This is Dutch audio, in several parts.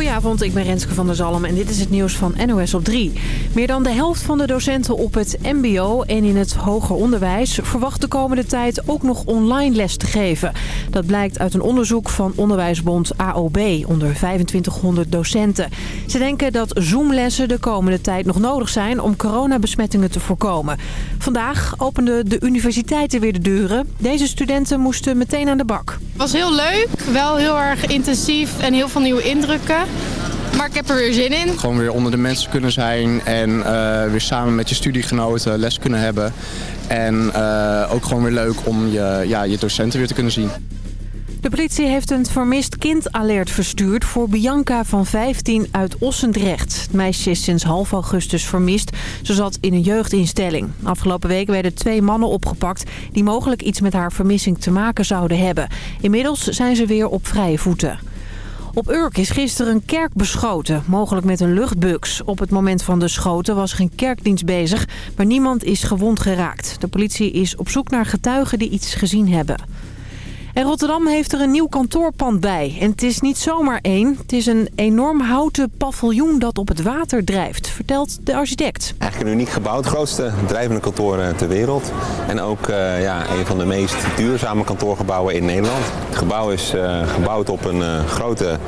Goedenavond, ik ben Renske van der Zalm en dit is het nieuws van NOS op 3. Meer dan de helft van de docenten op het mbo en in het hoger onderwijs... verwacht de komende tijd ook nog online les te geven. Dat blijkt uit een onderzoek van onderwijsbond AOB onder 2500 docenten. Ze denken dat Zoomlessen de komende tijd nog nodig zijn om coronabesmettingen te voorkomen. Vandaag openden de universiteiten weer de deuren. Deze studenten moesten meteen aan de bak. Het was heel leuk, wel heel erg intensief en heel veel nieuwe indrukken. Maar ik heb er weer zin in. Gewoon weer onder de mensen kunnen zijn en eh, weer samen met je studiegenoten les kunnen hebben. En uh, ook gewoon weer leuk om je, ja, je docenten weer te kunnen zien. De politie heeft een vermist kind-alert verstuurd voor Bianca van 15 uit Ossendrecht. Het meisje is sinds half augustus vermist. Ze zat in een jeugdinstelling. Afgelopen week werden twee mannen opgepakt die mogelijk iets met haar vermissing te maken zouden hebben. Inmiddels zijn ze weer op vrije voeten. Op Urk is gisteren een kerk beschoten, mogelijk met een luchtbux. Op het moment van de schoten was geen kerkdienst bezig, maar niemand is gewond geraakt. De politie is op zoek naar getuigen die iets gezien hebben. En Rotterdam heeft er een nieuw kantoorpand bij. En het is niet zomaar één. Het is een enorm houten paviljoen dat op het water drijft, vertelt de architect. Eigenlijk een uniek gebouw, grootste drijvende kantoor eh, ter wereld. En ook uh, ja, een van de meest duurzame kantoorgebouwen in Nederland. Het gebouw is uh, gebouwd op een grote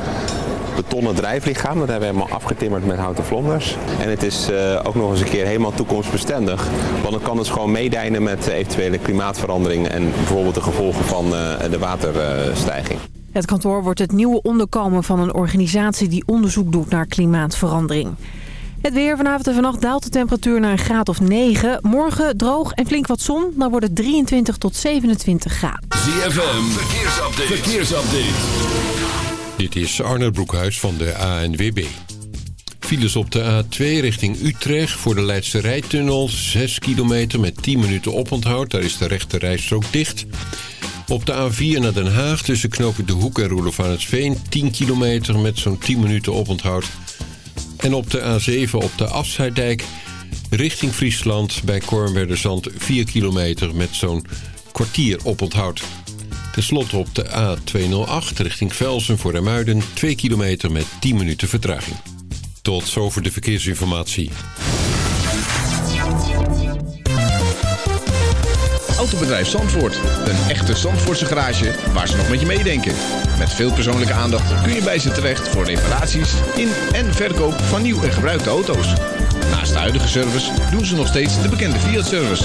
betonnen drijflichaam. Dat hebben we helemaal afgetimmerd met houten vlonders. En het is uh, ook nog eens een keer helemaal toekomstbestendig. Want het kan dus gewoon meedijnen met eventuele klimaatverandering en bijvoorbeeld de gevolgen van uh, de waterstijging. Het kantoor wordt het nieuwe onderkomen van een organisatie die onderzoek doet naar klimaatverandering. Het weer vanavond en vannacht daalt de temperatuur naar een graad of 9. Morgen droog en flink wat zon, dan wordt het 23 tot 27 graden. ZFM, verkeersupdate. verkeersupdate. Dit is Arne Broekhuis van de ANWB. Files op de A2 richting Utrecht voor de Leidse Rijtunnel. 6 kilometer met 10 minuten oponthoud. Daar is de rechte rijstrook dicht. Op de A4 naar Den Haag tussen knopen De Hoek en Roelof aan het Veen. 10 kilometer met zo'n 10 minuten oponthoud. En op de A7 op de Afsluitdijk richting Friesland bij Kornwerderzand 4 kilometer met zo'n kwartier oponthoud. Ten slotte op de A208 richting Velsen voor Remuiden 2 kilometer met 10 minuten vertraging. Tot zover de verkeersinformatie. Autobedrijf Zandvoort. Een echte Zandvoortse garage waar ze nog met je meedenken. Met veel persoonlijke aandacht kun je bij ze terecht voor reparaties in en verkoop van nieuw en gebruikte auto's. Naast de huidige service doen ze nog steeds de bekende Fiat-service.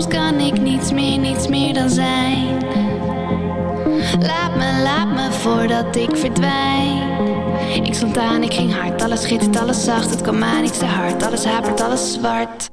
soms kan ik niets meer, niets meer dan zijn. Laat me, laat me voordat ik verdwijn. Ik stond aan, ik ging hard, alles schittert, alles zacht. Het kwam aan, ik te hard, alles hapert, alles zwart.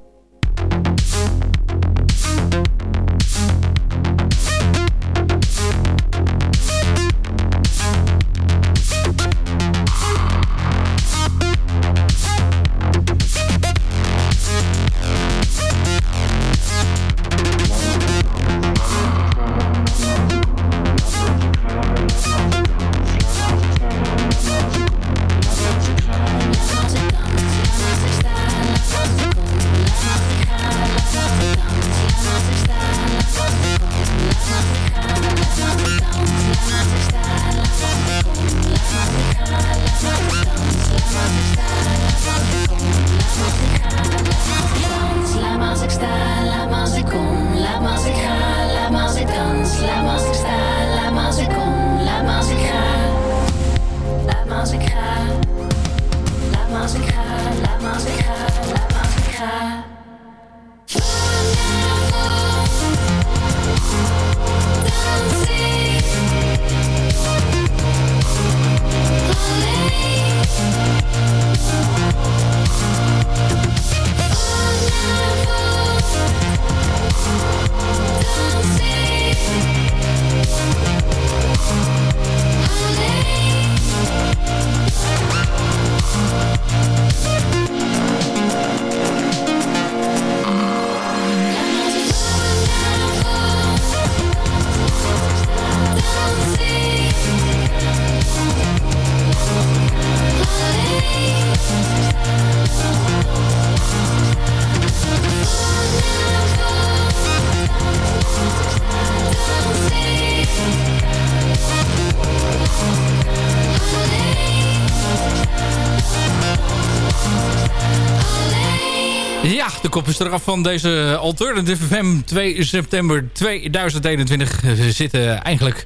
Is eraf van deze Alternative FM 2 september 2021. We zitten eigenlijk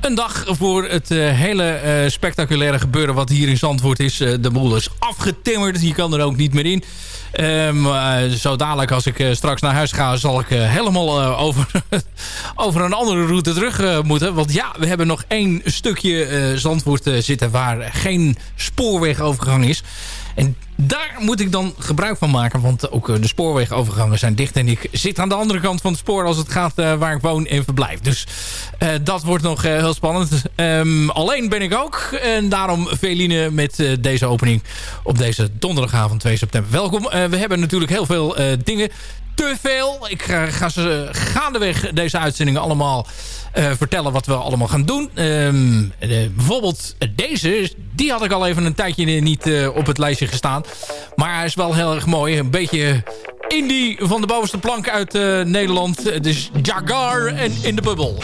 een dag voor het eh, hele eh, spectaculaire gebeuren wat hier in Zandvoort is. Eh, de boel is afgetimmerd, je kan er ook niet meer in. Eh, zo dadelijk als ik straks naar huis ga... zal ik helemaal over, over een andere route terug moeten. Want ja, we hebben nog één stukje Zandvoort zitten... waar geen spoorwegovergang is. En daar moet ik dan gebruik van maken. Want ook eh, de spoorwegovergangen zijn dicht. En ik zit aan de andere kant van het spoor... als het gaat eh, waar ik woon en verblijf. Dus eh, dat wordt nog heel spannend. Ehm, alleen ben ik ook. En daarom Veline met deze opening op deze donderdagavond 2 september. Welkom. We hebben natuurlijk heel veel dingen. Te veel. Ik ga, ga ze gaandeweg deze uitzendingen allemaal eh, vertellen wat we allemaal gaan doen. Ehm, eh, bijvoorbeeld deze. Die had ik al even een tijdje niet eh, op het lijstje gestaan. Maar hij is wel heel erg mooi. Een beetje indie van de bovenste plank uit eh, Nederland. Het is Jagar en In the Bubble.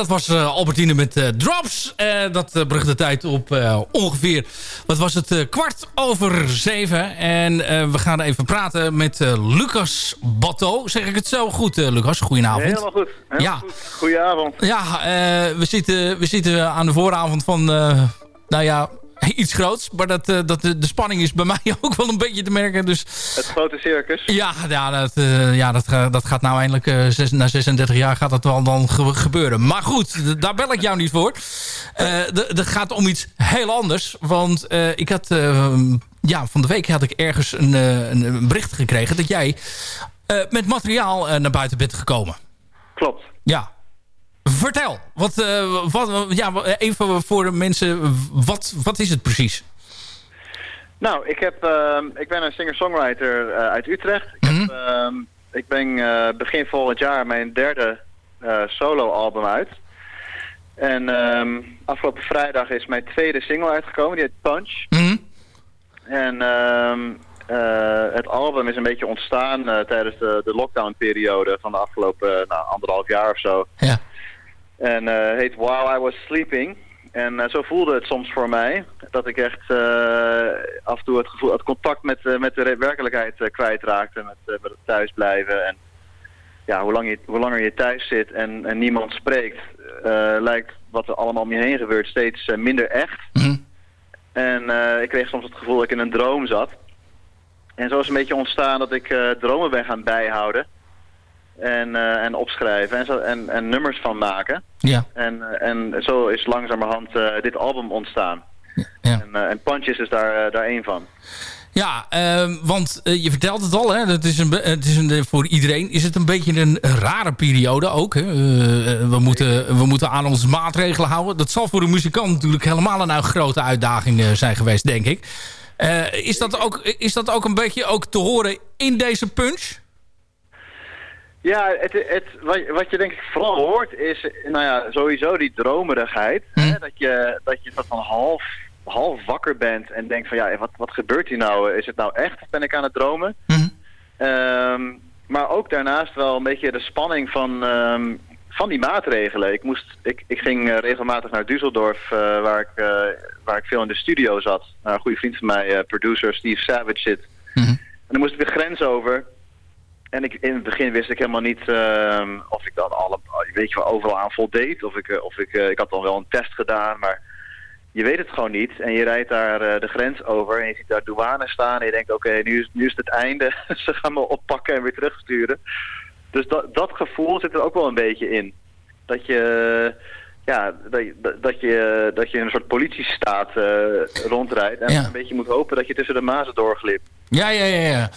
Dat was eh, Albertine met eh, Drops. Eh, dat bracht de tijd op ongeveer, wat was het, kwart over zeven. En we gaan even praten met Lucas Batto. Zeg ik het zo goed, Lucas? Goedenavond. Helemaal goed. Helemaal ja. goed. Goedenavond. Ja, we, zitten, we zitten aan de vooravond van, nou ja, iets groots. Maar dat, uh, dat, de spanning is bij mij ook wel een beetje te merken. Dus, het grote circus. Ja, ja, dat, uh, ja dat, dat gaat nou eindelijk... Uh, zes, na 36 jaar gaat dat wel dan ge gebeuren. Maar goed, daar bel ik jou niet voor. Het gaat om iets heel anders. Want ik had... ja, van de week had ik ergens een, een, een bericht gekregen... dat jij met materiaal naar buiten bent gekomen. Klopt. Ja, Vertel, wat, uh, wat, ja, even voor de mensen, wat, wat is het precies? Nou, ik, heb, uh, ik ben een singer-songwriter uh, uit Utrecht. Ik, mm -hmm. heb, ik ben begin volgend jaar mijn derde solo-album uit. En um, afgelopen vrijdag is mijn tweede single uitgekomen, die heet Punch. Mm -hmm. En um, het album is een beetje ontstaan tijdens de, de lockdown-periode van de afgelopen nou, anderhalf jaar of zo. Ja. En uh, heet While I Was Sleeping. En uh, zo voelde het soms voor mij. Dat ik echt uh, af en toe het, gevoel, het contact met, met de werkelijkheid kwijtraakte. Met, met het thuisblijven. En ja, hoe, lang je, hoe langer je thuis zit en, en niemand spreekt... lijkt wat er allemaal om je heen gebeurt steeds minder echt. Mm -hmm. En ik kreeg soms het gevoel dat ik in een droom zat. En zo is een beetje ontstaan dat ik dromen ben gaan bijhouden en, uh, en opschrijven en, zo, en, en nummers van maken. Ja. En, en zo is langzamerhand uh, dit album ontstaan. Ja. En, en Punches is daar, daar één van. Ja, uh, want uh, je vertelt het al, hè? Dat is een, het is een, voor iedereen is het een beetje een rare periode ook. Hè? Uh, we, moeten, we moeten aan onze maatregelen houden. Dat zal voor de muzikant natuurlijk helemaal een grote uitdaging zijn geweest, denk ik. is, dat ook, is dat ook een beetje ook te horen in deze punch? Ja, het, het, wat, wat je denk ik vooral hoort is, nou ja, sowieso die dromerigheid. Hm. Hè? Dat je, dat je van half, half wakker bent en denkt van ja, wat, wat gebeurt hier nou? Is het nou echt? Ben ik aan het dromen? Hm. Um, maar ook daarnaast wel een beetje de spanning van, um, van die maatregelen. Ik, moest, ik, ik ging uh, regelmatig naar Düsseldorf, uh, waar, ik, uh, waar ik veel in de studio zat. Nou, een goede vriend van mij, producer Steve Savage, zit. Hm. En dan moest ik de grens over... en ik, in het begin wist ik helemaal niet ehm, of ik dan alle, weet je wel, overal aan voldeed. Of ik, eh, of ik, eh, ik had dan wel een test gedaan, maar je weet het gewoon niet. En je rijdt daar eh, de grens over en je ziet daar douane staan. En je denkt, oké, nu, is, nu is het het einde. Ze gaan me oppakken en weer terugsturen. Dus dat, dat gevoel zit er ook wel een beetje in. Dat je, ja, dat, je- dat, je, dat je in een soort politiestaat rondrijdt. En Ja. een beetje moet hopen dat je tussen de mazen doorglipt. Ja, ja, ja, ja.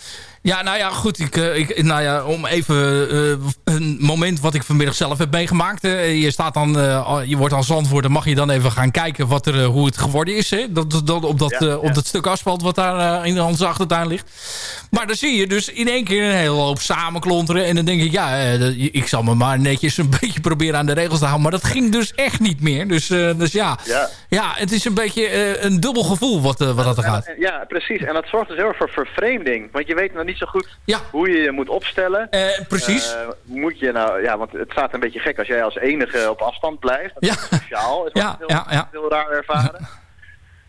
Ja, nou ja, goed. Ik, eh, ik, nou ja, om even eh, een moment wat ik vanmiddag zelf heb meegemaakt. eh, je staat dan, al- je wordt als antwoord, dan mag je dan even gaan kijken wat er, hoe het geworden is. Hè? Dat, dat, op, dat, Ja, op dat stuk asfalt wat daar in onze achtertuin ligt. Maar dan zie je dus in één keer een hele hoop samenklonteren. En dan denk ik, ja, ik zal me maar netjes een beetje proberen aan de regels te houden. Maar dat ging dus echt niet meer. Dus, dus ja. Ja. ja, het is een beetje een dubbel gevoel wat, wat dat er gaat. Ja, precies. En dat zorgt dus heel erg voor vervreemding. Want je weet nog niet zo goed Ja. hoe je je moet opstellen. precies. Eh, moet je nou, ja, want het staat een beetje gek als jij als enige op afstand blijft. Dat Ja. is sociaal. Is wat Ja, heel, ja, heel raar ervaren.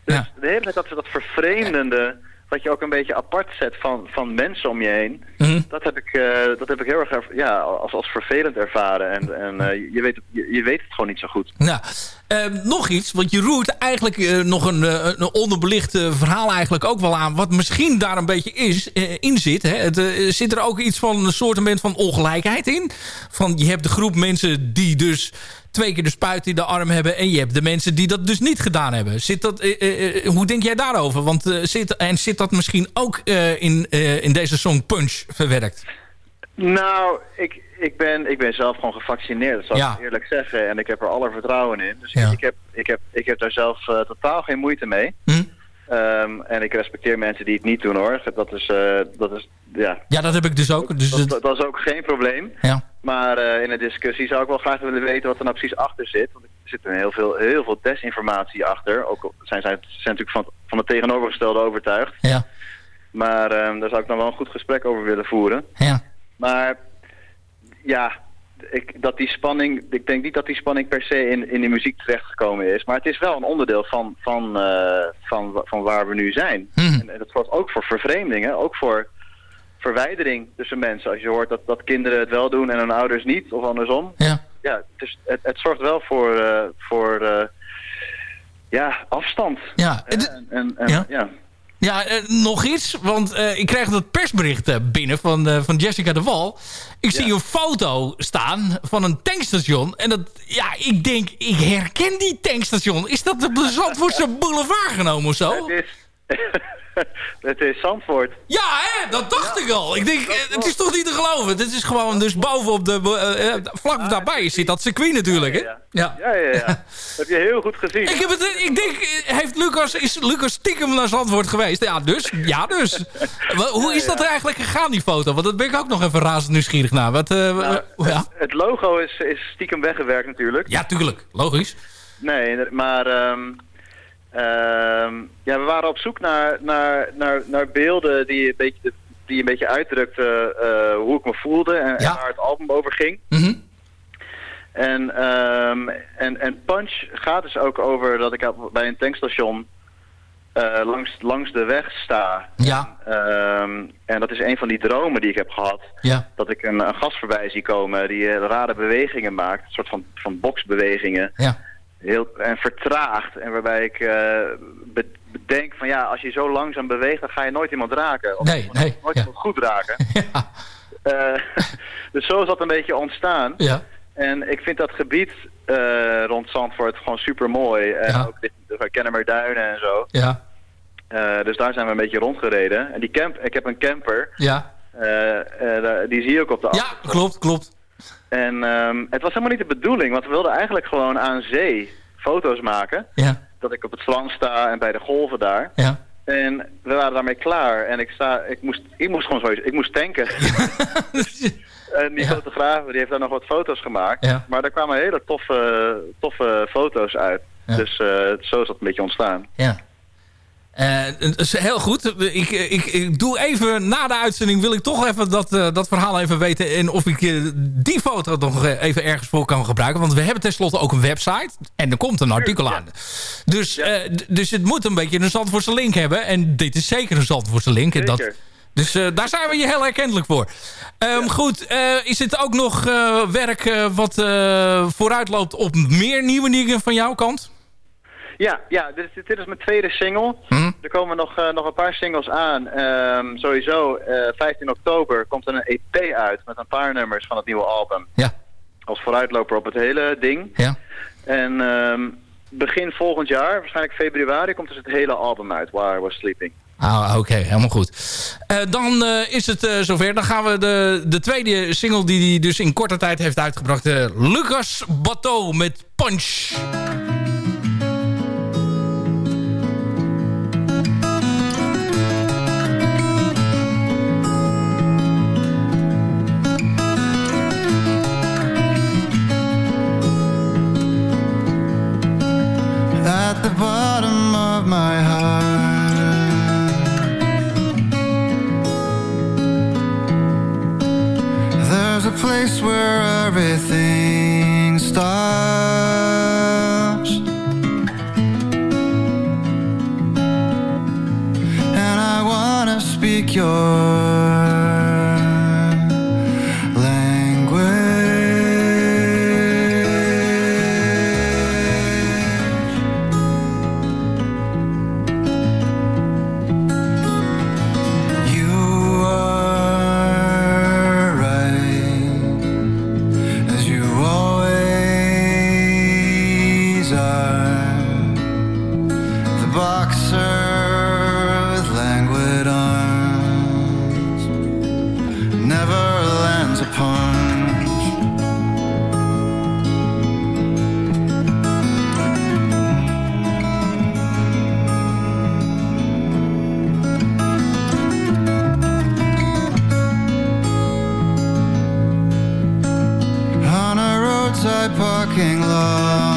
Dus de hele tijd dat, dat vervreemdende, wat je ook een beetje apart zet van, van mensen om je heen. Mhm. Dat heb ik, eh, dat heb ik heel erg ja, als, als vervelend ervaren. En, en eh, je, weet, je, je weet het gewoon niet zo goed. Nou, nog iets, want je roert eigenlijk eh, nog een, eh, een onderbelicht eh, verhaal eigenlijk ook wel aan... wat misschien daar een beetje is, in zit. Hè? Het, zit er ook iets van een soort van ongelijkheid in? Van, je hebt de groep mensen die dus twee keer de spuit in de arm hebben... en je hebt de mensen die dat dus niet gedaan hebben. Zit dat, hoe denk jij daarover? Want, zit, en zit dat misschien ook in, in deze song Punch verwerkt? Nou, ik, ik, ben, ik ben zelf gewoon gevaccineerd, dat zal Ja. ik eerlijk zeggen. En ik heb er alle vertrouwen in. Dus Ja. ik, heb, ik, heb, ik heb daar zelf eh, totaal geen moeite mee. Hm? Ehm, en ik respecteer mensen die het niet doen hoor. Dat is, eh, dat is ja, Ja, dat heb ik dus ook. Dus dat, dat is ook geen probleem. ja. Maar eh, in een discussie zou ik wel graag willen weten wat er nou precies achter zit. Want er zit heel veel, heel veel desinformatie achter. Ook al zijn zij zijn natuurlijk van, van het tegenovergestelde overtuigd. Ja. Maar ehm, daar zou ik dan wel een goed gesprek over willen voeren. Ja. Maar ja, ik, dat die spanning, ik denk niet dat die spanning per se in, in de muziek terechtgekomen is. Maar het is wel een onderdeel van, van, eh, van, van waar we nu zijn. En, en dat zorgt ook voor vervreemdingen, ook voor verwijdering tussen mensen. Als je hoort dat, dat kinderen het wel doen en hun ouders niet, of andersom. Ja. Ja, dus het, het zorgt wel voor, eh, voor eh, ja, afstand. Ja, En, en, en- Ja. ja. Ja, eh, nog iets. Want eh, ik krijg dat persbericht eh, binnen van, van Jessica de Wal. Ik zie een foto staan van een tankstation. En dat, ja, ik denk, ik herken die tankstation. Is dat de Zandvoortse boulevard genomen of zo? Het is, het is Zandvoort. Ja, hè? dat dacht ik al. Ik denk, eh, het is toch niet te geloven. Dit is gewoon dus bovenop de... eh, eh, vlak daarbij zit dat circuit natuurlijk, hè? Ja. Ja, ja, ja. Dat heb je heel goed gezien. Ik, heb het, ik denk, heeft Lucas, is Lucas stiekem naar Zandvoort geweest? Ja, dus. Ja, dus. Hoe is dat er eigenlijk gegaan, die foto? Want dat ben ik ook nog even razend nieuwsgierig naar. Wat, Nou, ja. Het logo is, is stiekem weggewerkt natuurlijk. ja, tuurlijk. Logisch. Nee, maar ehm, ja, we waren op zoek naar, naar, naar, naar beelden die een beetje, die een beetje uitdrukten eh, hoe ik me voelde en, en waar het album over ging. Mhm. En, ehm, en, en Punch gaat dus ook over dat ik bij een tankstation eh, langs, langs de weg sta. Ja. Ehm, en dat is een van die dromen die ik heb gehad. Ja. Dat ik een, een gast voorbij zie komen die eh, rare bewegingen maakt. Een soort van, van boksbewegingen. Ja. Heel, en vertraagd. En waarbij ik eh, be- bedenk van ja, als je zo langzaam beweegt, dan ga je nooit iemand raken. Of Nee, nee. nooit Ja. iemand goed raken. Eh, dus zo is dat een beetje ontstaan. Ja. En ik vind dat gebied eh, rond Zandvoort gewoon super mooi. En Ja. ook de Kennemerduinen en zo. Ja. Dus daar zijn we een beetje rondgereden. En die camp, ik heb een camper. Ja. Die zie je ook op de Ja, klopt, klopt. En ehm, het was helemaal niet de bedoeling, want we wilden eigenlijk gewoon aan zee foto's maken. Ja. Dat ik op het strand sta en bij de golven daar. Ja. En we waren daarmee klaar. En ik, sta, ik, moest, ik moest gewoon sowieso, ik moest tanken. en die fotograaf die heeft daar nog wat foto's gemaakt. Ja. Maar daar kwamen hele toffe, toffe foto's uit. Ja. Dus eh, zo is dat een beetje ontstaan. Ja. Eh, dat is heel goed. Ik, ik, ik doe even na de uitzending wil ik toch even dat, eh, dat verhaal even weten. En of ik eh, die foto nog eh, even ergens voor kan gebruiken. Want we hebben tenslotte ook een website. En er komt een artikel aan. Dus, eh, dus het moet een beetje een Zandvoortse link hebben. En dit is zeker een Zandvoortse link. En dat. Dus eh, daar zijn we je heel erkentelijk voor. Ehm, Goed, eh, is het ook nog eh, werk eh, wat eh, vooruit loopt op meer nieuwe dingen van jouw kant? Ja, ja dit, is, dit is mijn tweede single. Hm? Er komen nog, eh, nog een paar singles aan. Ehm, sowieso, eh 15 oktober komt er een EP uit met een paar nummers van het nieuwe album. Ja. Als vooruitloper op het hele ding. Ja. En ehm, begin volgend jaar, waarschijnlijk februari, komt dus het hele album uit, While I Was Sleeping. Ah, oké, helemaal goed. Eh, dan is het eh, zover. Dan gaan we de, de tweede single die hij dus in korte tijd heeft uitgebracht. Lucas Bateau met Punch. Parking lot.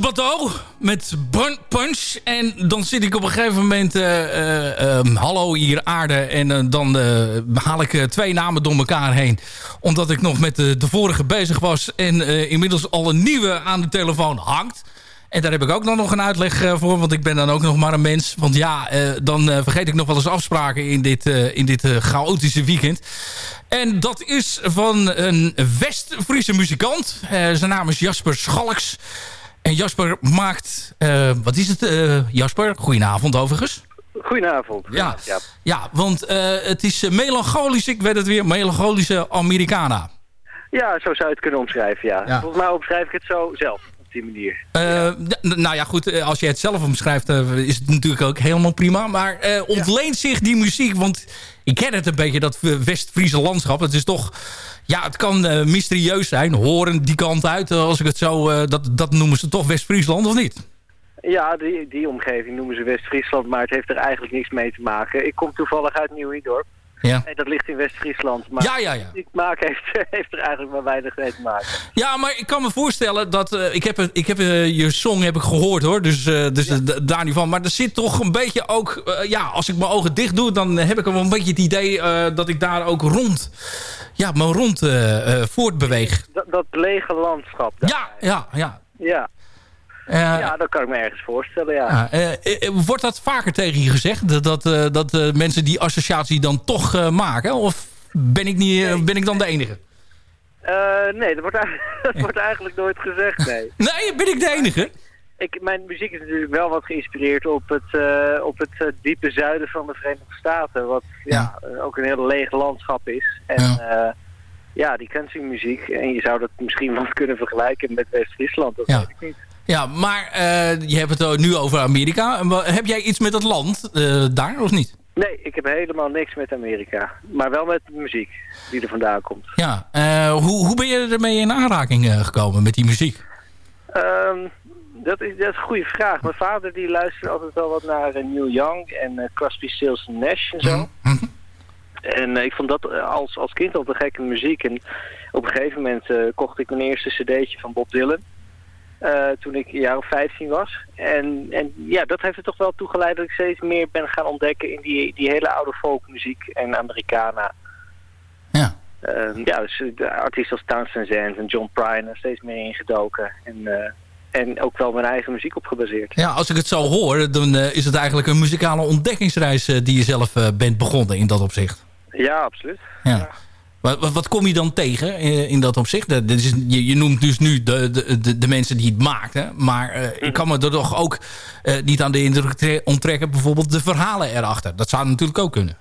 Bateau met Bun Punch. En dan zit ik op een gegeven moment... eh, eh, ehm, hallo hier aarde. En eh, dan haal ik twee namen door elkaar heen. Omdat ik nog met de, vorige bezig was. En inmiddels al een nieuwe aan de telefoon hangt. En daar heb ik ook nog een uitleg voor. Want ik ben dan ook nog maar een mens. Want ja, dan vergeet ik nog wel eens afspraken in dit, in dit chaotische weekend. En dat is van een West-Friese muzikant. Zijn naam is Jasper Schalks. En Jasper maakt... eh, wat is het, eh, Jasper? Goedenavond overigens. Goedenavond. Ja, ja want eh, het is melancholisch, ik weet het weer, melancholische Americana. Ja, zo zou je het kunnen omschrijven, ja. Ja. Volgens mij omschrijf ik het zo zelf, op die manier. Nou ja, goed, als je het zelf omschrijft is het natuurlijk ook helemaal prima. Maar ontleent zich die muziek, want ik ken het een beetje, dat West-Friese landschap. Het is toch, ja, het kan eh, mysterieus zijn. Horen die kant uit, eh, als ik het zo, eh, dat, dat noemen ze toch West-Friesland, of niet? Ja, die, die omgeving noemen ze West-Friesland, maar het heeft er eigenlijk niks mee te maken. Ik kom toevallig uit Nieuw-Iedorp. Ja. En dat ligt in West-Friesland. Maar Ja, ja, smaak heeft, heeft er eigenlijk maar weinig mee te maken. Ja, maar ik kan me voorstellen dat... eh, ik heb, ik heb eh, je song heb ik gehoord hoor, dus, eh, dus daar niet van. Maar er zit toch een beetje ook... ja, als ik mijn ogen dicht doe, dan heb ik wel een beetje het idee... dat ik daar ook rond... Ja, me rond voortbeweeg. Dat, dat lege landschap. daar. Ja, ja, ja. Ja. Eh, ja, dat kan ik me ergens voorstellen, ja. Eh, eh, wordt dat vaker tegen je gezegd? Dat, dat, dat mensen die associatie dan toch maken? Of ben ik, niet, ben ik dan de enige? Nee, dat wordt, eigenlijk- dat wordt eigenlijk nooit gezegd, nee. Nee, ben ik de enige? Ik, mijn muziek is natuurlijk wel wat geïnspireerd op het, op het diepe zuiden van de Verenigde Staten. Wat ja. ook een heel leeg landschap is. En ja, ja die countrymuziek. En je zou dat misschien wel kunnen vergelijken met West-Friesland. Dat Ja. weet ik niet. Ja, maar eh, je hebt het nu over Amerika. En Heb jij iets met het land eh, daar, of niet? Nee, ik heb helemaal niks met Amerika. Maar wel met de muziek die er vandaan komt. Ja, eh, hoe, hoe ben je ermee in aanraking gekomen met die muziek? Ehm, dat, is, dat is een goede vraag. Mijn vader die luisterde altijd wel wat naar Neil Young en Crosby, Stills Nash en zo. En eh, ik vond dat als, als kind al te gekke muziek. En op een gegeven moment kocht ik mijn eerste cd'tje van Bob Dylan. Eh, toen ik een jaar of 15 was. En, en ja, dat heeft er toch wel toe geleid dat ik steeds meer ben gaan ontdekken in die, die hele oude folkmuziek en Americana. Ja. Ehm, ja, dus de artiesten als Townsend Zand en John Prine er steeds meer ingedoken. En, eh, en ook wel mijn eigen muziek op gebaseerd. Ja, als ik het zo hoor, dan eh, is het eigenlijk een muzikale ontdekkingsreis die je zelf bent begonnen in dat opzicht. Ja, absoluut. Ja. Wat, wat kom je dan tegen in, dat opzicht? Dat is, je, je noemt dus nu de, de, de, mensen die het maakten. Maar eh, ik kan me er toch ook eh, niet aan de indruk tre- onttrekken... bijvoorbeeld de verhalen erachter. Dat zou natuurlijk ook kunnen.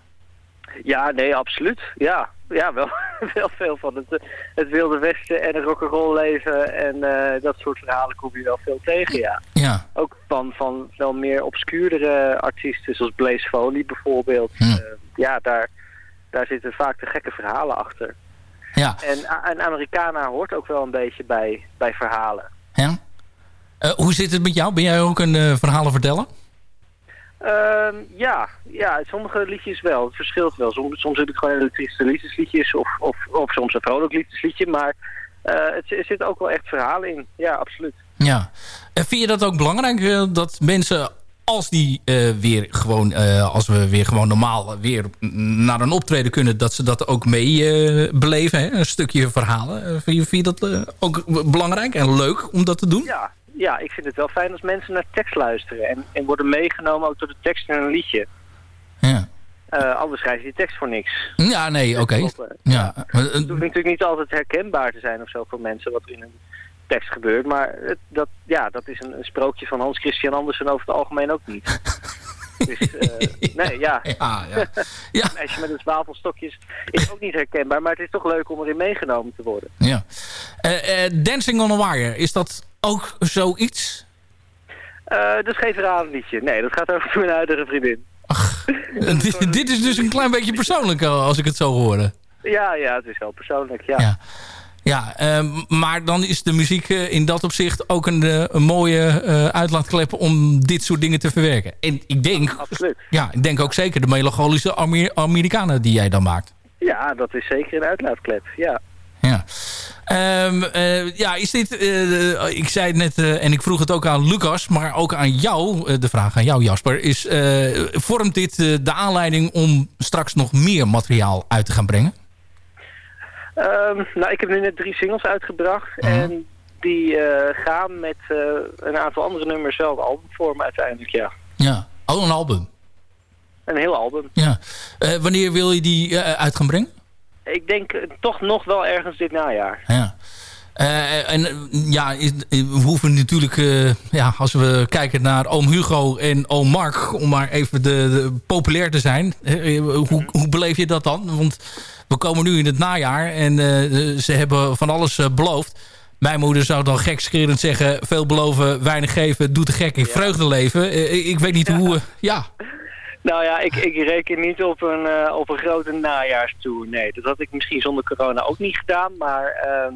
Ja, nee, absoluut. Ja, ja wel, wel veel van het, het wilde westen en het rock'n'roll leven en eh, dat soort verhalen kom je wel veel tegen, ja. Ja. Ook van, van wel meer obscuurdere artiesten, zoals Blaze Foley bijvoorbeeld. Hm. Ja, daar, daar zitten vaak de gekke verhalen achter. Ja. En, en Americana hoort ook wel een beetje bij, bij verhalen. ja? Eh, hoe zit het met jou? Ben jij ook een eh verhalen vertellen? Ehm, ja, ja, sommige liedjes wel. Het verschilt wel. Soms, soms heb ik gewoon hele trieste liefdesliedjes of, of, of soms een vrolijk liefdesliedje. Maar eh, het, er zitten ook wel echt verhalen in. Ja, absoluut. Ja. En vind je dat ook belangrijk dat mensen als die eh, weer gewoon, eh, als we weer gewoon normaal weer naar een optreden kunnen, dat ze dat ook mee eh, beleven, hè? een stukje verhalen. Vind, je, dat ook belangrijk en leuk om dat te doen? Ja, ja, ik vind het wel fijn als mensen naar tekst luisteren. En, en worden meegenomen ook door de tekst in een liedje. Ja. Eh, anders schrijf je die tekst voor niks. Ja, nee, oké. Ja. Het hoeft natuurlijk niet altijd herkenbaar te zijn of zo voor mensen wat in een tekst gebeurt. Maar het, dat, ja, dat is een, een sprookje van Hans Christian Andersen over het algemeen ook niet. dus, eh, nee, ja. Ja, ja. Een meisje met een zwavelstokjes is ook niet herkenbaar, maar het is toch leuk om erin meegenomen te worden. ja. Eh, eh, Dancing on a Wire, is dat ook zoiets? Dat is geen verhalenliedje. Nee, dat gaat over mijn huidige vriendin. Dit, dit is dus een klein beetje persoonlijk als ik het zo hoor. Ja, ja, het is wel persoonlijk, ja. Ja. Ja, eh, maar dan is de muziek eh, in dat opzicht ook een, eh, een mooie eh, uitlaatklep om dit soort dingen te verwerken. En ik denk, ja, ik denk ook zeker de melancholische Amer Amerikanen die jij dan maakt. Ja, dat is zeker een uitlaatklep, ja. Ja. Ehm, eh, ja, is dit... ik zei het net en ik vroeg het ook aan Lucas, maar ook aan jou, de vraag aan jou Jasper, is vormt dit de aanleiding om straks nog meer materiaal uit te gaan brengen? Ehm, nou, ik heb nu net drie singles uitgebracht. Mhm. En die eh, gaan met eh, een aantal andere nummers wel een album vormen uiteindelijk, ja. Ja. Oh, een album. Een heel album. Ja. Eh, wanneer wil je die uit gaan brengen? Ik denk toch nog wel ergens dit najaar. Ja. Eh, en ja, we hoeven natuurlijk, eh, ja, als we kijken naar oom Hugo en oom Mark, om maar even de, de populair te zijn. eh, hoe, hoe beleef je dat dan? Want we komen nu in het najaar en ze hebben van alles beloofd. Mijn moeder zou dan gekscherend zeggen, veel beloven, weinig geven, doet de gek in vreugde leven. Ik weet niet hoe, ja. Nou ja, ik, ik reken niet op een, op een grote najaarstour. Nee, dat had ik misschien zonder corona ook niet gedaan. Maar ehm,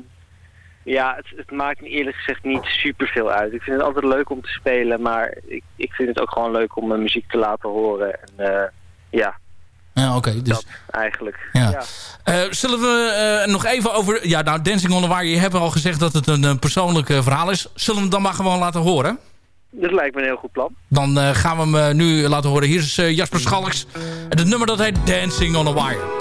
ja, het, het maakt me eerlijk gezegd niet super veel uit. Ik vind het altijd leuk om te spelen, maar ik, ik vind het ook gewoon leuk om mijn muziek te laten horen. En eh, ja, Ja, oké. dus, eigenlijk. Ja. Eh, zullen we eh, nog even over... Ja, nou, Dancing on the Wire, je hebt al gezegd dat het een, eh, persoonlijk verhaal is. Zullen we hem dan maar gewoon laten horen? Dat lijkt me een heel goed plan. Dan gaan we hem nu laten horen. Hier is Jasper Schalks. En het nummer dat heet Dancing on a Wire.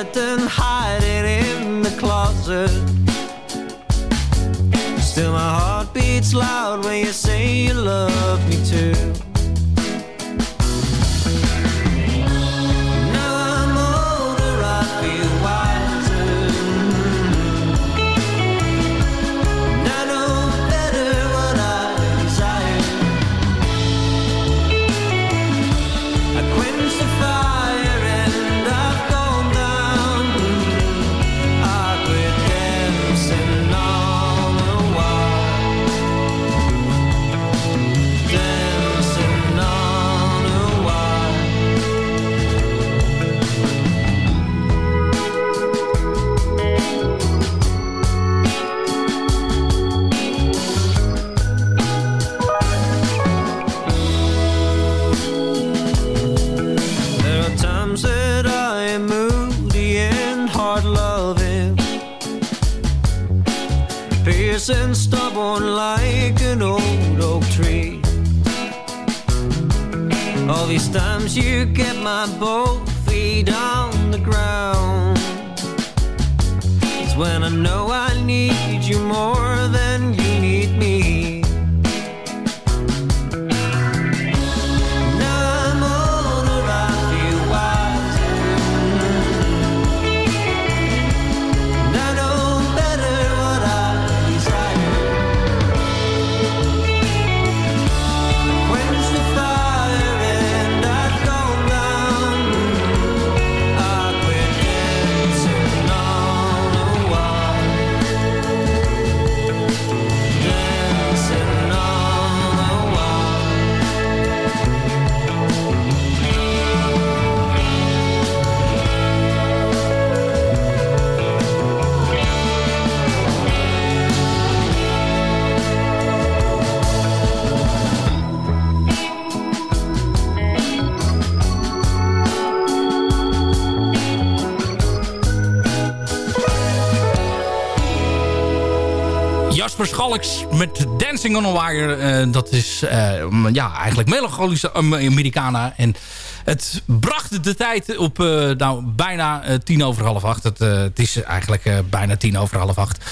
A skeleton hiding in the closet. Still my heart beats loud when you say you love me too Schalks met Dancing on a Wire. Eh, dat is eh, ja, eigenlijk melancholische Americana. En het bracht de tijd op nou, bijna tien over half acht. Het, het is eigenlijk bijna tien over half acht.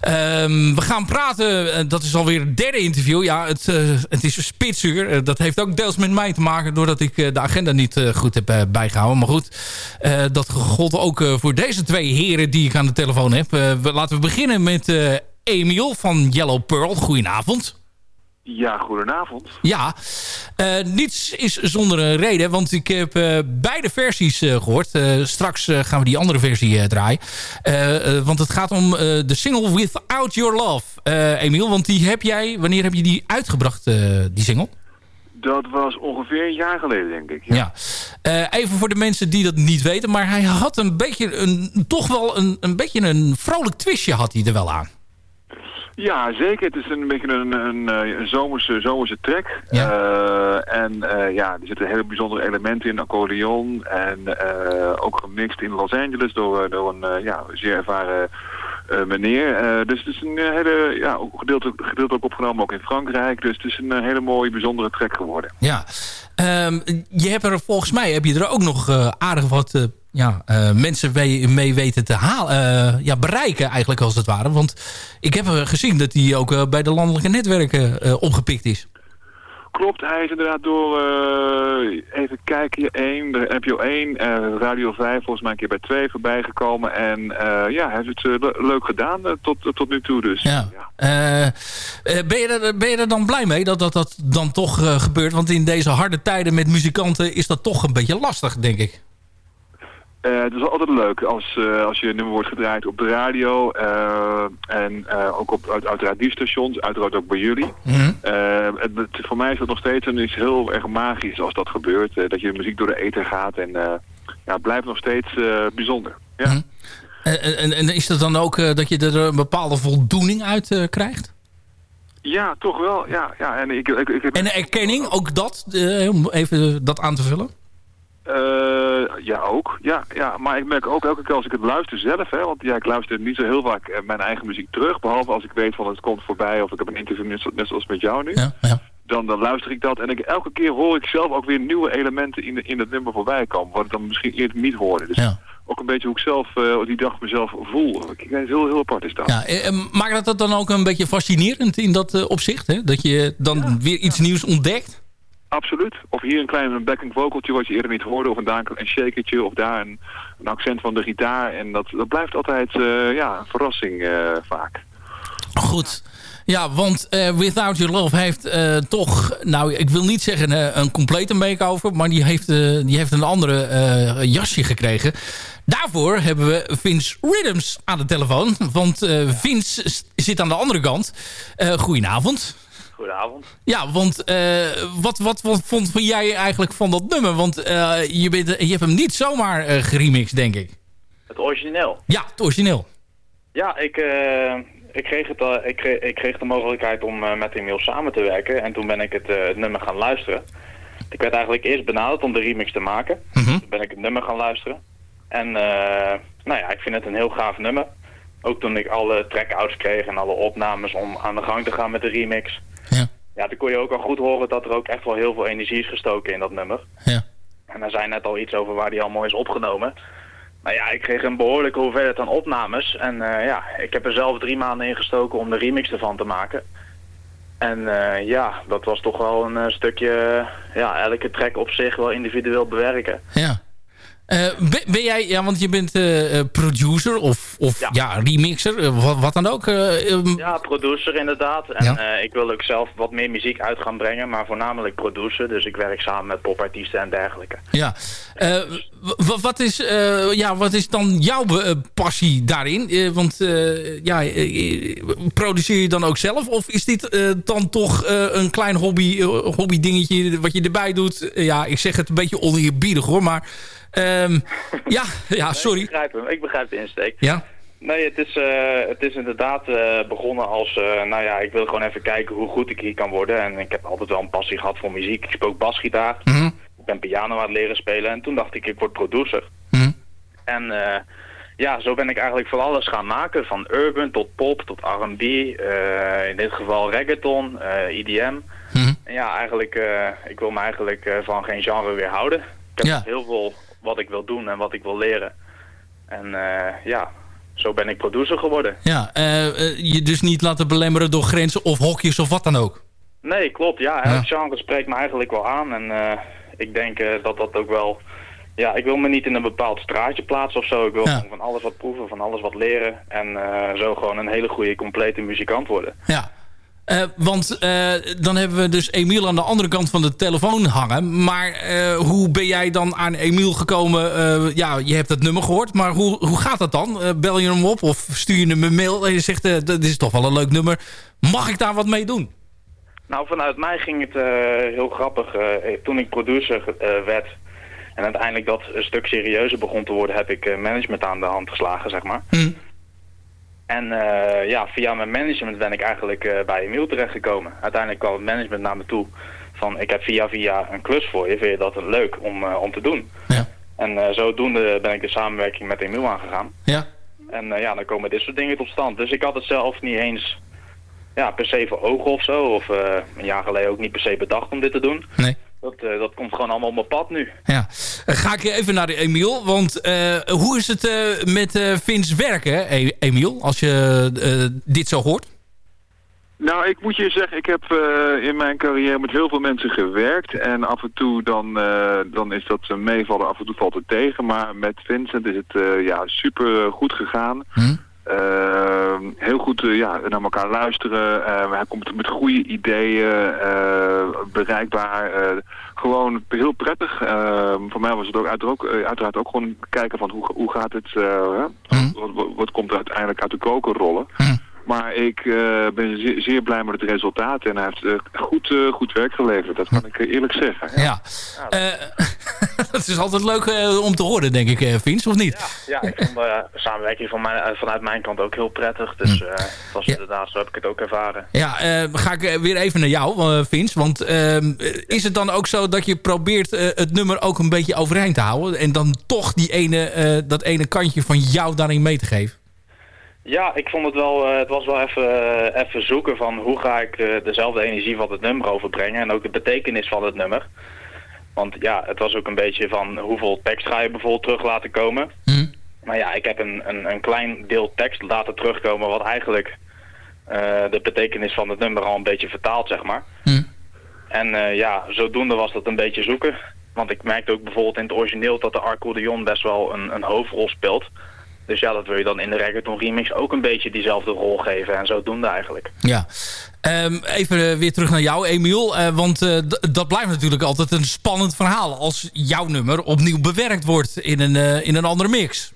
We gaan praten, eh, dat is alweer het derde interview. Ja, het, het is spitsuur. Dat heeft ook deels met mij te maken... doordat ik de agenda niet goed heb eh, bijgehouden. Maar goed, dat gold ook voor deze twee heren die ik aan de telefoon heb. We, laten we beginnen met Emiel van Yellow Pearl. Goedenavond. Ja, goedenavond. Ja, eh, niets is zonder een reden, want ik heb eh, beide versies eh, gehoord. Eh, straks gaan we die andere versie draaien. Want het gaat om de single Without Your Love, Emiel. Want die heb jij, wanneer heb je die uitgebracht, die single? Dat was ongeveer een jaar geleden, denk ik. Ja. Eh, even voor de mensen die dat niet weten, maar hij had een beetje een, toch wel een, een beetje een vrolijk twistje had hij er wel aan. Ja, zeker. Het is een beetje een, een, eh, een zomerse, zomerse track. Eh, en eh, ja, er zitten hele bijzondere elementen in, accordeon. En ook gemixt in Los Angeles door, door een ja, zeer ervaren meneer. Dus het is een hele, ja, ook gedeeltelijk, gedeeltelijk opgenomen ook in Frankrijk. Dus het is een hele mooie, bijzondere track geworden. Ja. Ehm, je hebt er volgens mij heb je er ook nog aardig wat ja, eh, mensen mee, mee weten te halen, eh, ja, bereiken eigenlijk als het ware. Want ik heb eh, gezien dat hij ook bij de landelijke netwerken opgepikt is. Klopt, hij is inderdaad door, even kijken, 1, de NPO 1, eh, Radio 5, volgens mij een keer bij 2 voorbij gekomen. En ja, hij heeft het le- leuk gedaan tot, tot nu toe dus. Ja. Eh, ben, je er, ben je er dan blij mee dat dat, dat dan toch gebeurt? Want in deze harde tijden met muzikanten is dat toch een beetje lastig, denk ik. Eh, het is altijd leuk als, eh, als je een nummer wordt gedraaid op de radio eh, en ook op uit, uiteraard die stations, uiteraard ook bij jullie. Het, het- voor mij is dat nog steeds een, iets heel erg magisch als dat gebeurt. dat je de muziek door de ether gaat en ja, het blijft nog steeds bijzonder. Ja. En, en, en is dat dan ook dat je er een bepaalde voldoening uit krijgt? Ja, toch wel. Ja, ja. En, ik, ik, ik heb... En erkenning, ook dat, om even dat aan te vullen? Eh, ja, ook. Ja, ja, maar ik merk ook elke keer als ik het luister zelf, hè, want ja, ik luister niet zo heel vaak eh, mijn eigen muziek terug, behalve als ik weet van het komt voorbij of ik heb een interview net, net zoals met jou nu. Dan, dan luister ik dat en ik, elke keer hoor ik zelf ook weer nieuwe elementen in, de, in het nummer voorbij komen, wat ik dan misschien eerder niet hoorde. Dus ook een beetje hoe ik zelf eh, die dag mezelf voel. Ik, het is heel, heel apart is dat. Ja, maakt dat dan ook een beetje fascinerend in dat opzicht? Hè? Dat je dan weer iets nieuws ontdekt? Absoluut. Of hier een klein backing vocaltje wat je eerder niet hoorde. Of een daar een shakertje. Of daar een, een accent van de gitaar. En dat, dat blijft altijd eh, ja, een verrassing eh, vaak. Goed. Ja, want eh, Without Your Love heeft toch, nou ik wil niet zeggen een complete make-over, maar die heeft, die heeft een andere jasje gekregen. Daarvoor hebben we Vince Rhythms aan de telefoon, want Vince zit aan de andere kant. Goedenavond. Goedenavond. Ja, want eh, wat, wat, wat vond jij eigenlijk van dat nummer? Want eh, je, bent, je hebt hem niet zomaar eh geremixed, denk ik. Het origineel. Ja, het origineel. Ja, ik, ik, kreeg het, ik, kreeg, ik kreeg de mogelijkheid om met Emiel samen te werken. En toen ben ik het, het nummer gaan luisteren. Ik werd eigenlijk eerst benaderd om de remix te maken. Toen ben ik het nummer gaan luisteren. En nou ja, ik vind het een heel gaaf nummer. Ook toen ik alle trackouts kreeg en alle opnames om aan de gang te gaan met de remix. Ja. Toen kon je ook al goed horen dat er ook echt wel heel veel energie is gestoken in dat nummer. Ja. En daar zei net al iets over waar die allemaal is opgenomen. Nou ja, ik kreeg een behoorlijke hoeveelheid aan opnames. En eh, ja, ik heb er zelf drie maanden in gestoken om de remix ervan te maken. En eh, ja, dat was toch wel een eh, stukje, ja, elke track op zich wel individueel bewerken. Ja. Eh, ben, ben jij, ja, want je bent eh, eh, producer of, of ja. remixer, wat, wat dan ook. eh, ehm, Ja, producer inderdaad. En Ja. ik wil ook zelf wat meer muziek uit gaan brengen, maar voornamelijk producer. Dus ik werk samen met popartiesten en dergelijke. Ja. Wat, is, ja, wat is dan jouw passie daarin? Want ja, produceer je dan ook zelf? Of is dit dan toch een klein hobby, hobby dingetje wat je erbij doet? Ja, ik zeg het een beetje oneerbiedig hoor, maar... ehm, ja, ja, sorry. Ik begrijp hem, ik begrijp de insteek. Ja? Nee, het is, eh, het is inderdaad eh, begonnen als, eh, nou ja, ik wil gewoon even kijken hoe goed ik hier kan worden. En ik heb altijd wel een passie gehad voor muziek. Ik speel ook basgitaar. Ik ben piano aan het leren spelen. En toen dacht ik, ik word producer. En eh, ja, zo ben ik eigenlijk van alles gaan maken. Van urban tot pop tot R&B. in dit geval reggaeton, EDM. En ja, eigenlijk, ik wil me eigenlijk van geen genre weer houden. Ik heb Ja. heel veel wat ik wil doen en wat ik wil leren. En eh, ja, zo ben ik producer geworden. Ja, eh, eh, je dus niet laten belemmeren door grenzen of hokjes of wat dan ook. Nee, klopt. Ja, elk genre spreekt me eigenlijk wel aan. En ik denk dat dat ook wel... Ja, ik wil me niet in een bepaald straatje plaatsen of zo. Ik wil gewoon van alles wat proeven, van alles wat leren. En zo gewoon een hele goede, complete muzikant worden. Eh, want eh, dan hebben we dus Emiel aan de andere kant van de telefoon hangen. Maar eh, hoe ben jij dan aan Emiel gekomen? Ja, je hebt het nummer gehoord, maar hoe, hoe gaat dat dan? Bel je hem op of stuur je hem een mail en je zegt... dat is toch wel een leuk nummer. Mag ik daar wat mee doen? Nou, vanuit mij ging het heel grappig. Toen ik producer werd en uiteindelijk dat een stuk serieuzer begon te worden, heb ik management aan de hand geslagen, zeg maar. En eh, ja, via mijn management ben ik eigenlijk eh, bij Emiel terechtgekomen. Uiteindelijk kwam het management naar me toe van ik heb via via een klus voor je. Vind je dat leuk om, eh, om te doen? En eh, zodoende ben ik de samenwerking met Emiel aangegaan. Ja. En ja, dan komen dit soort dingen tot stand. Dus ik had het zelf niet eens ja, per se voor ogen of zo. Of een jaar geleden ook niet per se bedacht om dit te doen. Nee. Dat, eh, dat komt gewoon allemaal op mijn pad nu. Ja. Eh, ga ik even naar de Emiel. Want eh, hoe is het eh, met eh Vince werken, E- Emiel? Als je dit zo hoort? Nou, ik moet je zeggen, ik heb eh, in mijn carrière met heel veel mensen gewerkt. En af en toe dan, eh, dan is dat een meevallen, af en toe valt het tegen. Maar met Vincent is het eh, ja, super goed gegaan. Eh, heel goed eh, ja, naar elkaar luisteren. Eh, hij komt met goede ideeën, eh, bereikbaar. eh, gewoon heel prettig. Eh, voor mij was het ook, uiteraard, ook, uiteraard ook gewoon kijken van hoe, hoe gaat het, hè? wat, wat, wat komt er uiteindelijk uit de koker rollen. Maar ik ben zeer, zeer blij met het resultaat en hij heeft goed, goed werk geleverd. Dat kan ik eerlijk zeggen. Ja. Dat is altijd leuk eh, om te horen, denk ik, eh, Vince, of niet? Ja, ik vond eh, de samenwerking van mijn, vanuit mijn kant ook heel prettig. Dus het was inderdaad, zo heb ik het ook ervaren. Ja, ga ik weer even naar jou, Vince. Want ehm, eh, is het dan ook zo dat je probeert het nummer ook een beetje overeind te houden... en dan toch die ene, dat ene kantje van jou daarin mee te geven? Ja, ik vond het wel, het was wel even, even zoeken van hoe ga ik dezelfde energie van het nummer overbrengen en ook de betekenis van het nummer. Want ja, het was ook een beetje van hoeveel tekst ga je bijvoorbeeld terug laten komen. Maar ja, ik heb een, een, een klein deel tekst laten terugkomen wat eigenlijk eh, de betekenis van het nummer al een beetje vertaalt, zeg maar. En eh, ja, zodoende was dat een beetje zoeken. Want ik merkte ook bijvoorbeeld in het origineel dat de accordeon best wel een, een hoofdrol speelt. Dus ja, dat wil je dan in de reggaeton remix ook een beetje diezelfde rol geven. En zodoende eigenlijk. Ja. Ehm, even eh, weer terug naar jou, Emiel. Eh, want eh, dat blijft natuurlijk altijd een spannend verhaal... als jouw nummer opnieuw bewerkt wordt in een, in een andere mix.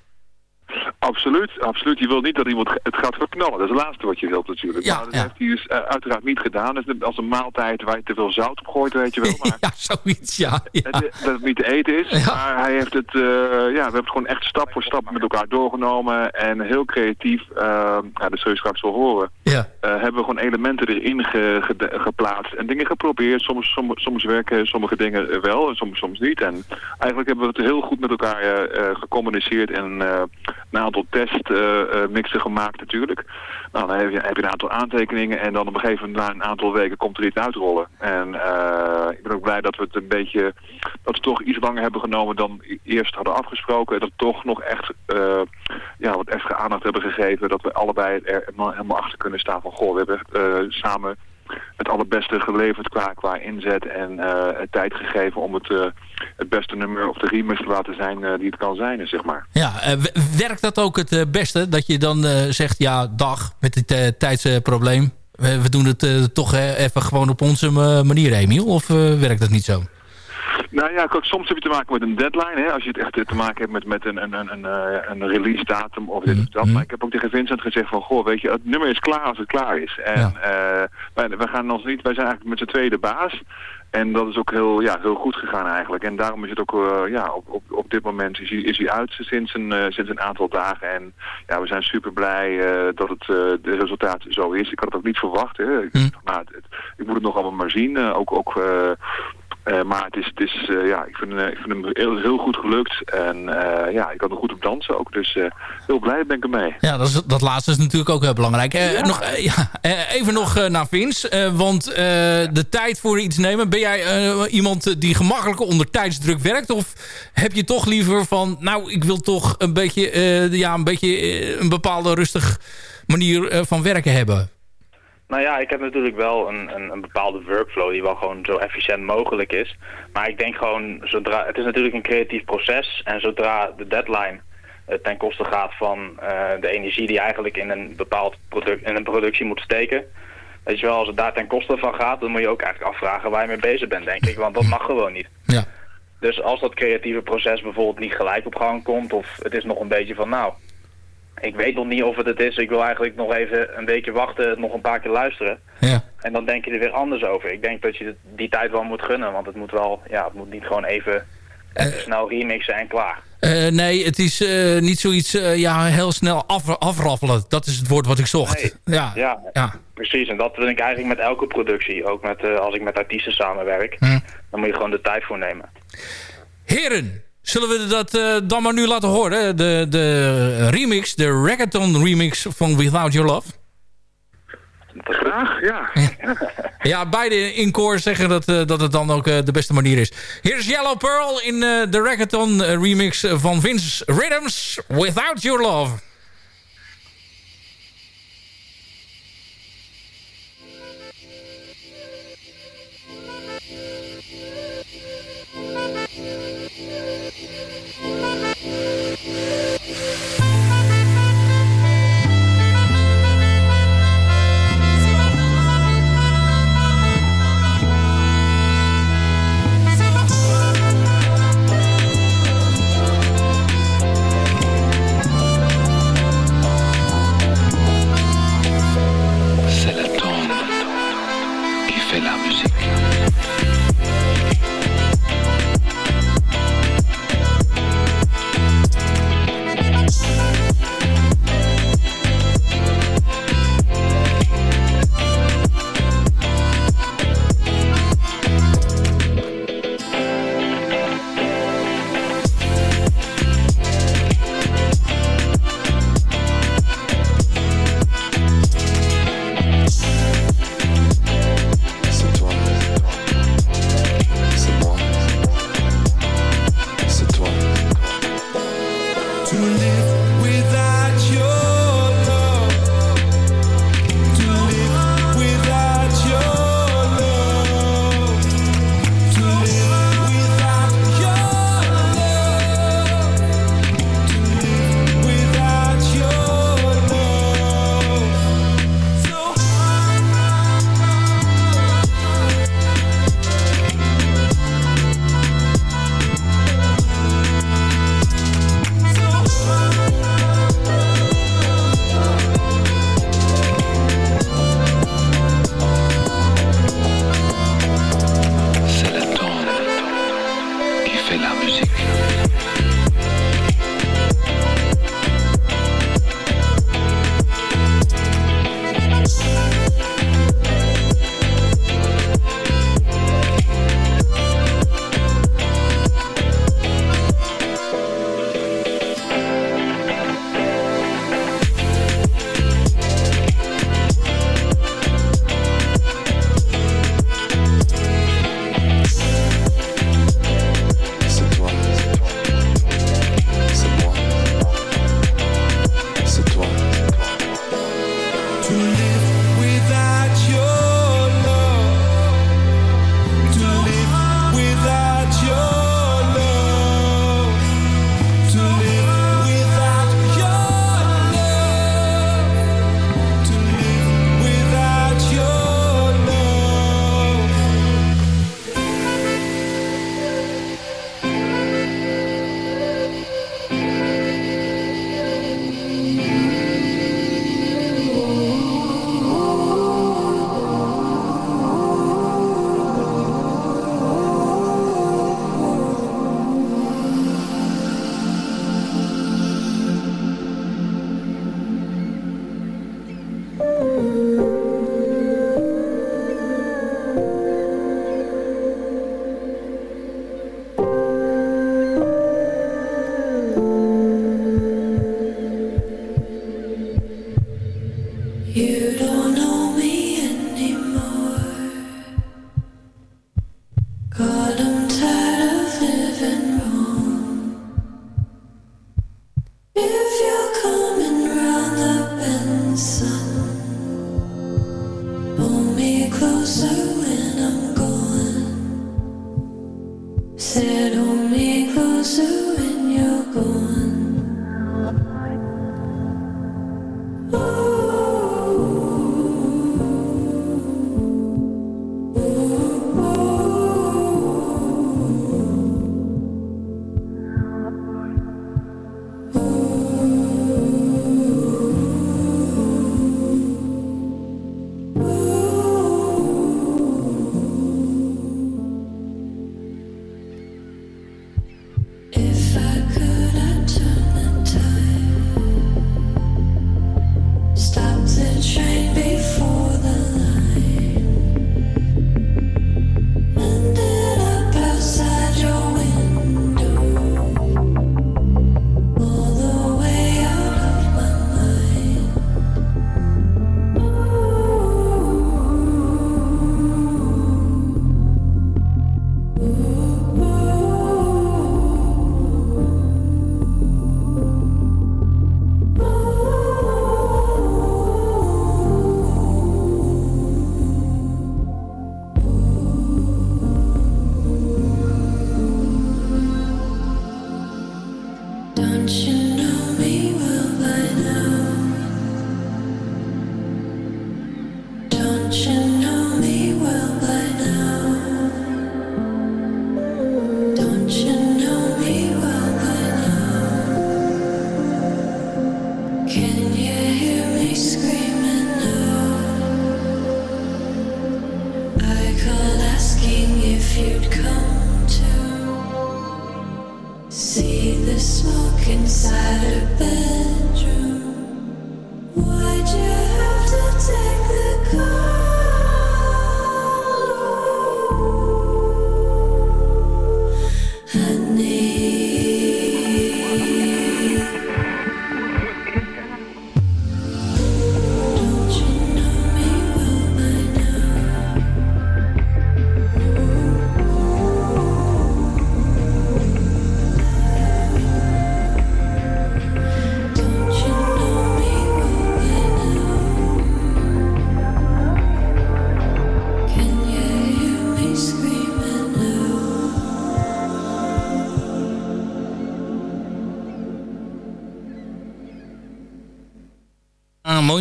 Absoluut, absoluut. Je wil niet dat iemand het gaat verknallen. Dat is het laatste wat je wilt natuurlijk. Ja, maar dat ja. heeft hij dus eh, uiteraard niet gedaan. Dat is als een maaltijd waar je te veel zout op gooit, weet je wel. Maar ja, zoiets, ja. Het, dat het niet te eten is. Maar hij heeft het, eh, ja, we hebben het gewoon echt stap voor stap met elkaar doorgenomen. En heel creatief, eh, ja, dat zul je straks wel horen. Ja. eh, hebben we gewoon elementen erin ge- ge- geplaatst en dingen geprobeerd. Soms, soms, soms werken sommige dingen eh, wel en soms, soms niet. En eigenlijk hebben we het heel goed met elkaar eh, eh, gecommuniceerd en eh, een aantal testmixen gemaakt natuurlijk. Nou, dan heb je, heb een aantal aantekeningen en dan op een gegeven moment na een aantal weken komt er iets uitrollen. En eh, ik ben ook blij dat we het een beetje, dat we toch iets langer hebben genomen dan eerst hadden afgesproken. En dat we toch nog echt eh, ja, wat extra aandacht hebben gegeven. Dat we allebei er helemaal, achter kunnen staan van, goh, we hebben eh, samen het allerbeste geleverd qua, qua inzet en eh, tijd gegeven om het, eh, het beste nummer of de remix te laten zijn eh, die het kan zijn, zeg maar. Ja, werkt dat ook het beste? Dat je dan zegt, ja, dag, met dit tijdsprobleem. we, we doen het toch even gewoon op onze manier, Emiel? Of werkt dat niet zo? Nou ja, kijk, soms heb je te maken met een deadline. Hè, als je het echt eh, te maken hebt met, met een, een, een, een, eh, release datum of dit of dat. Maar ik heb ook tegen Vincent gezegd van, goh, weet je, het nummer is klaar als het klaar is. En eh, wij, wij gaan ons niet, wij zijn eigenlijk met z'n tweede baas. En dat is ook heel, ja, heel goed gegaan eigenlijk. En daarom is het ook, ja, op, op, op dit moment is hij, is hij uit sinds een, sinds een aantal dagen. En ja, we zijn super blij dat het de resultaat zo is. Ik had het ook niet verwacht. Hè. Ik, nou, het- ik moet het nog allemaal maar zien. Ook ook eh, maar het is, het is eh, ja, ik vind, eh, ik vind hem heel, heel goed gelukt. En ja, ik kan er goed op dansen ook. Dus heel blij ben ik ermee. Ja, dat, is, dat laatste is natuurlijk ook heel belangrijk. Nog, ja, even nog naar Vince. want de tijd voor iets nemen. Ben jij iemand die gemakkelijk onder tijdsdruk werkt? Of heb je toch liever van... Nou, ik wil toch een beetje, ja, een, beetje een bepaalde rustig manier van werken hebben? Nou ja, ik heb natuurlijk wel een, een, een bepaalde workflow die wel gewoon zo efficiënt mogelijk is. Maar ik denk gewoon, zodra, het is natuurlijk een creatief proces. En zodra de deadline eh, ten koste gaat van eh, de energie die eigenlijk in een bepaald product, in een productie moet steken. Weet je wel, als het daar ten koste van gaat, dan moet je ook eigenlijk afvragen waar je mee bezig bent, denk ik. Want dat mag gewoon niet. Ja. Dus als dat creatieve proces bijvoorbeeld niet gelijk op gang komt, of het is nog een beetje van nou, ik weet nog niet of het het is, ik wil eigenlijk nog even een weekje wachten, nog een paar keer luisteren. Ja. En dan denk je er weer anders over. Ik denk dat je die tijd wel moet gunnen, want het moet wel, ja, het moet niet gewoon even, even snel remixen en klaar. Eh, nee, het is eh, niet zoiets eh, ja, heel snel af, afraffelen. Dat is het woord wat ik zocht. Ja. Ja, Ja. precies. En dat vind ik eigenlijk met elke productie. Ook met, eh, als ik met artiesten samenwerk. Hm. Dan moet je gewoon de tijd voor nemen. Heren, zullen we dat eh, dan maar nu laten horen? De, de remix, de reggaeton remix van Without Your Love. Graag, ja. Ja, beide in koor zeggen dat, eh, dat het dan ook eh, de beste manier is. Hier is Yellow Pearl in de reggaeton remix van Vince Rhythms, Without Your Love.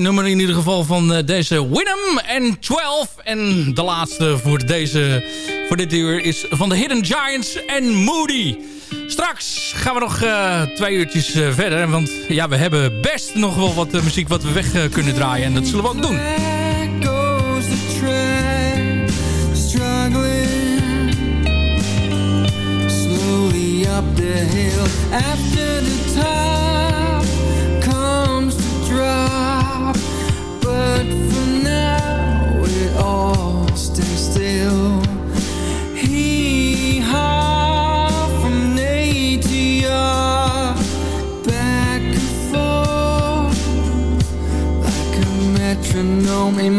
nummer in ieder geval van eh, deze Winham en 12. En de laatste voor, deze, voor dit uur is van de Hidden Giants en Moody. Straks gaan we nog eh, twee uurtjes eh, verder. Want ja, we hebben best nog wel wat muziek wat we weg kunnen draaien. En dat zullen we ook doen. Time home